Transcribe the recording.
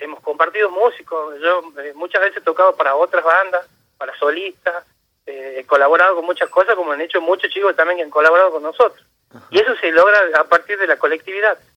hemos compartido músicos, yo eh, muchas veces he tocado para otras bandas, para solistas, eh, he colaborado con muchas cosas, como han hecho muchos chicos también que han colaborado con nosotros. Y eso se logra a partir de la colectividad.